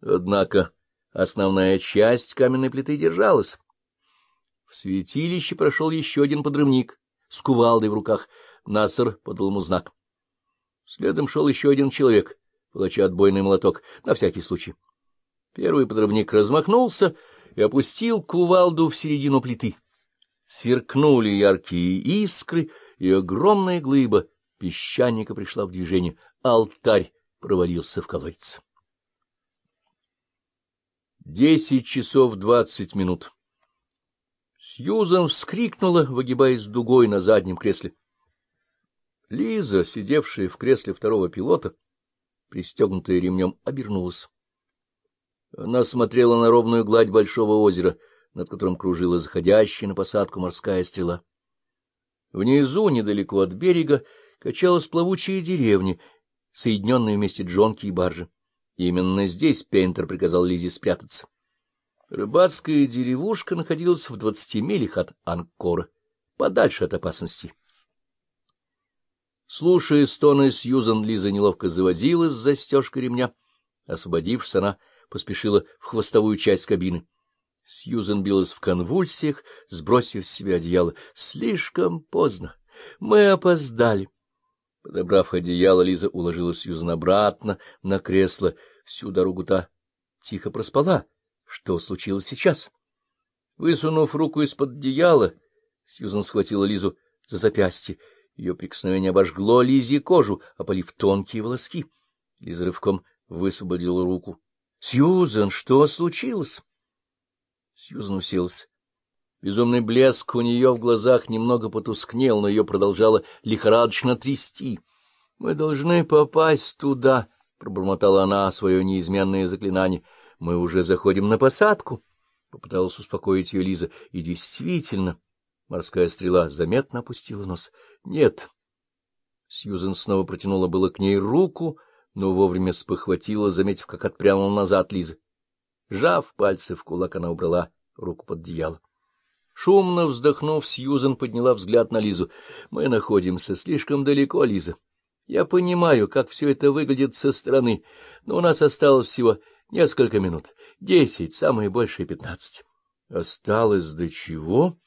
Однако основная часть каменной плиты держалась. В святилище прошел еще один подрывник с кувалдой в руках. Насар подал ему знак. Следом шел еще один человек, волоча отбойный молоток, на всякий случай. Первый подрывник размахнулся и опустил кувалду в середину плиты. Сверкнули яркие искры, и огромная глыба песчаника пришла в движение. Алтарь провалился в колодец. Десять часов двадцать минут. Сьюзан вскрикнула, выгибаясь дугой на заднем кресле. Лиза, сидевшая в кресле второго пилота, пристегнутая ремнем, обернулась. Она смотрела на ровную гладь большого озера, над которым кружила заходящая на посадку морская стрела. Внизу, недалеко от берега, качалась плавучая деревня, соединенные вместе джонки и баржи. Именно здесь Пейнтер приказал Лизе спрятаться. Рыбацкая деревушка находилась в двадцати милях от Анкора, подальше от опасности. Слушая стоны Сьюзан, Лиза неловко завозилась с застежкой ремня. Освободившись, она поспешила в хвостовую часть кабины. Сьюзан билась в конвульсиях, сбросив с себя одеяло. Слишком поздно. Мы опоздали. Подобрав одеяло, Лиза уложила Сьюзан обратно на кресло. Всю дорогу та тихо проспала. Что случилось сейчас? Высунув руку из-под одеяла, Сьюзан схватила Лизу за запястье. Ее прикосновение обожгло Лизе кожу, опалив тонкие волоски. Лиза рывком высвободила руку. — Сьюзан, что случилось? Сьюзан уселась. Безумный блеск у нее в глазах немного потускнел, но ее продолжало лихорадочно трясти. — Мы должны попасть туда, — пробормотала она свое неизменное заклинание. — Мы уже заходим на посадку, — попыталась успокоить ее Лиза. И действительно, морская стрела заметно опустила нос. — Нет. Сьюзен снова протянула было к ней руку, но вовремя спохватила, заметив, как отпрянула назад Лиза. Жав пальцы в кулак, она убрала руку под одеяло. Шумно вздохнув, Сьюзен подняла взгляд на Лизу. — Мы находимся слишком далеко, Лиза. Я понимаю, как все это выглядит со стороны, но у нас осталось всего несколько минут. Десять, самое большее пятнадцать. — Осталось до чего?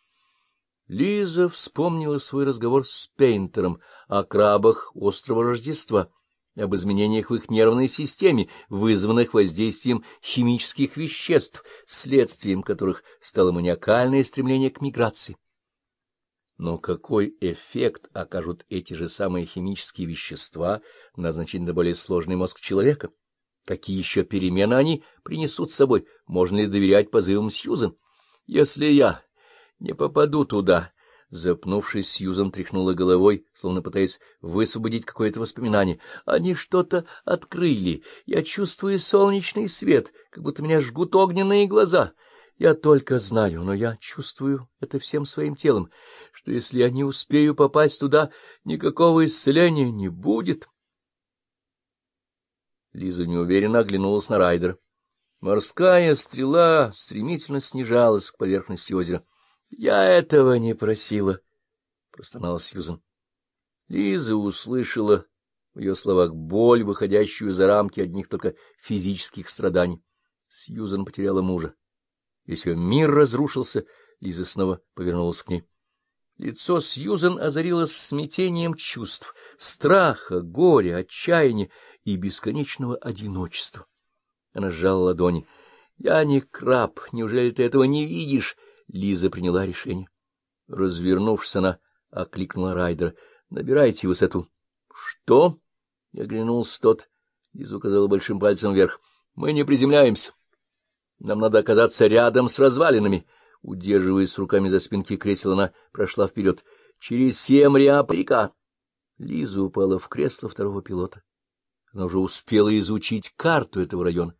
Лиза вспомнила свой разговор с Пейнтером о крабах острова Рождества об изменениях в их нервной системе, вызванных воздействием химических веществ, следствием которых стало маниакальное стремление к миграции. Но какой эффект окажут эти же самые химические вещества на значительно более сложный мозг человека? Какие еще перемены они принесут с собой? Можно ли доверять позывам Сьюзен? Если я не попаду туда, Запнувшись, Сьюзан тряхнула головой, словно пытаясь высвободить какое-то воспоминание. Они что-то открыли. Я чувствую солнечный свет, как будто меня жгут огненные глаза. Я только знаю, но я чувствую это всем своим телом, что если я не успею попасть туда, никакого исцеления не будет. Лиза неуверенно оглянулась на Райдера. Морская стрела стремительно снижалась к поверхности озера. — Я этого не просила, — простонала Сьюзан. Лиза услышала в ее словах боль, выходящую за рамки одних только физических страданий. Сьюзан потеряла мужа. Весь ее мир разрушился, Лиза снова повернулась к ней. Лицо Сьюзан озарилось смятением чувств, страха, горя, отчаяния и бесконечного одиночества. Она сжала ладони. — Я не краб, неужели ты этого не видишь? Лиза приняла решение. Развернувшись, она окликнула Райдера. — Набирайте высоту. — Что? — оглянулся тот. Лиза указала большим пальцем вверх. — Мы не приземляемся. Нам надо оказаться рядом с развалинами. Удерживаясь руками за спинки кресла, она прошла вперед. — Через семь река. Лиза упала в кресло второго пилота. Она уже успела изучить карту этого района.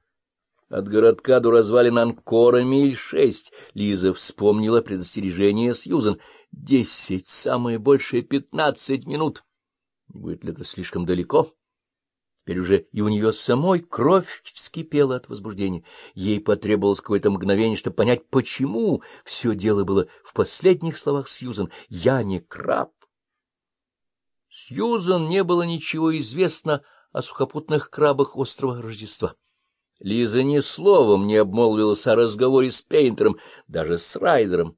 От городка до развалин Анкора миль шесть. Лиза вспомнила предостережение Сьюзен. Десять, самое большее пятнадцать минут. Будет ли это слишком далеко? Теперь уже и у нее самой кровь вскипела от возбуждения. Ей потребовалось какое-то мгновение, чтобы понять, почему все дело было в последних словах Сьюзен. «Я не краб». Сьюзен не было ничего известно о сухопутных крабах острова Рождества. Лиза ни словом не обмолвилась о разговоре с Пейнтером, даже с Райдером.